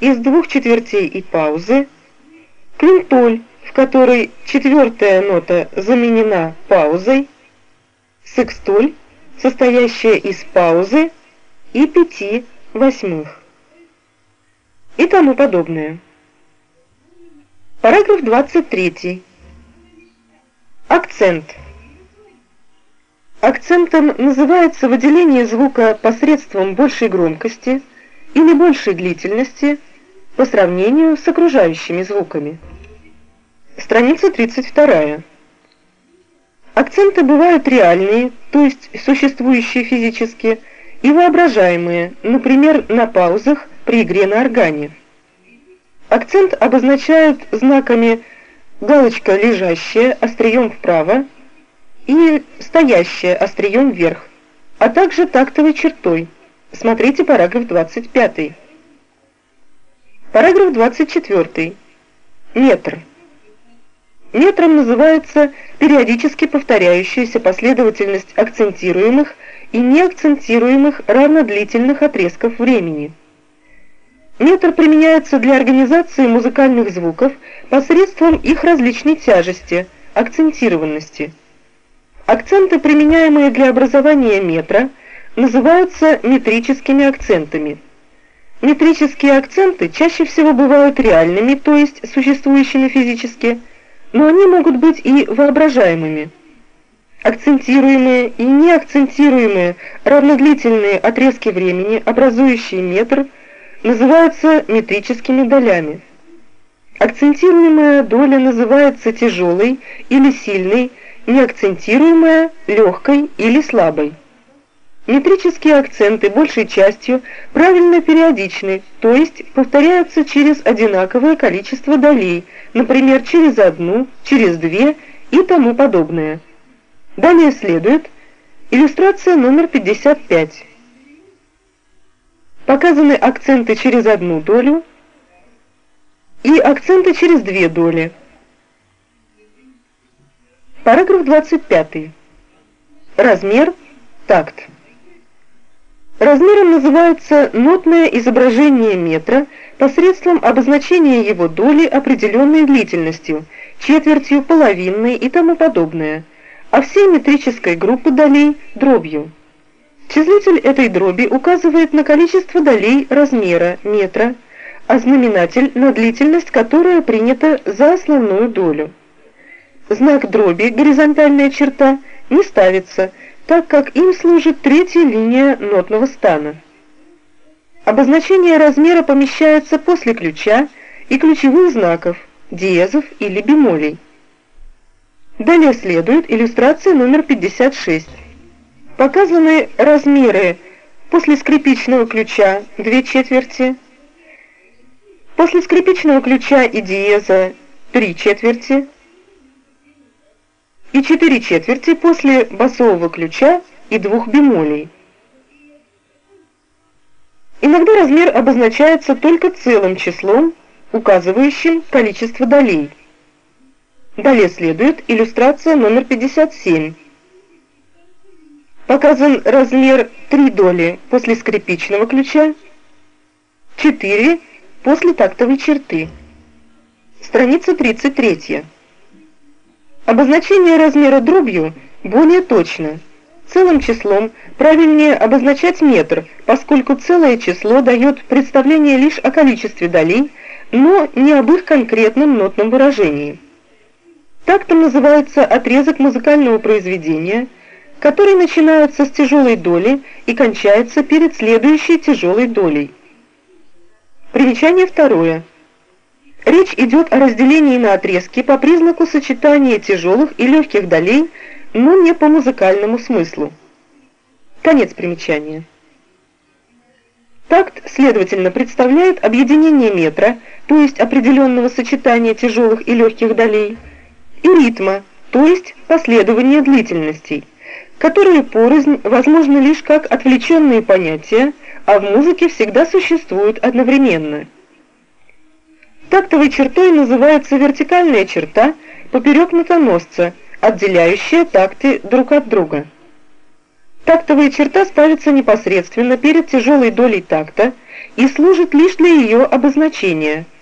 из двух четвертей и паузы, квинтоль, в которой четвертая нота заменена паузой, секстоль, состоящая из паузы и пяти восьмых и тому подобное. Параграф 23. Акцент. Акцентом называется выделение звука посредством большей громкости или большей длительности по сравнению с окружающими звуками. Страница 32. Акценты бывают реальные, то есть существующие физически, и воображаемые, например, на паузах при игре на органе. Акцент обозначают знаками галочка лежащая острием вправо и стоящая острием вверх, а также тактовой чертой. Смотрите параграф 25. Параграф 24. Метр. Метром называется периодически повторяющаяся последовательность акцентируемых и неакцентируемых равнодлительных отрезков времени. Метр применяется для организации музыкальных звуков посредством их различной тяжести, акцентированности. Акценты, применяемые для образования метра, называются метрическими акцентами. Метрические акценты чаще всего бывают реальными, то есть существующими физически, но они могут быть и воображаемыми. Акцентируемые и неакцентируемые равнодлительные отрезки времени, образующие метр – называются метрическими долями. Акцентируемая доля называется тяжелой или сильной, неакцентируемая – легкой или слабой. Метрические акценты большей частью правильно периодичны, то есть повторяются через одинаковое количество долей, например, через одну, через две и тому подобное. Далее следует иллюстрация номер 55. Показаны акценты через одну долю и акценты через две доли. Параграф 25. Размер, такт. Размером называется нотное изображение метра посредством обозначения его доли определенной длительностью, четвертью, половинной и тому подобное, а всей метрической группы долей – дробью. Числитель этой дроби указывает на количество долей размера метра, а знаменатель на длительность, которая принята за основную долю. Знак дроби, горизонтальная черта, не ставится, так как им служит третья линия нотного стана. Обозначение размера помещается после ключа и ключевых знаков, диезов или бемолей. Далее следует иллюстрация номер 56. Показаны размеры после скрипичного ключа 2 четверти, после скрипичного ключа и диеза 3 четверти и 4 четверти после басового ключа и двух бемолей. Иногда размер обозначается только целым числом, указывающим количество долей. Далее следует иллюстрация номер 57 Показан размер 3 доли после скрипичного ключа, 4 после тактовой черты. Страница 33. Обозначение размера дробью более точно. Целым числом правильнее обозначать метр, поскольку целое число дает представление лишь о количестве долей, но не об их конкретном нотном выражении. Тактом называется отрезок музыкального произведения – который начинается с тяжелой доли и кончается перед следующей тяжелой долей. Примечание второе. Речь идет о разделении на отрезки по признаку сочетания тяжелых и легких долей, но не по музыкальному смыслу. Конец примечания. Такт, следовательно, представляет объединение метра, то есть определенного сочетания тяжелых и легких долей, и ритма, то есть последование длительностей которые порознь возможны лишь как отвлеченные понятия, а в музыке всегда существуют одновременно. Тактовой чертой называется вертикальная черта поперек нотоносца, отделяющая такты друг от друга. Тактовая черта ставится непосредственно перед тяжелой долей такта и служит лишь для ее обозначения –